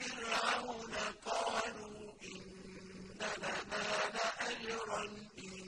فرعون قَالُوا إِنَّ لَنَا لَأَجْرًا إِن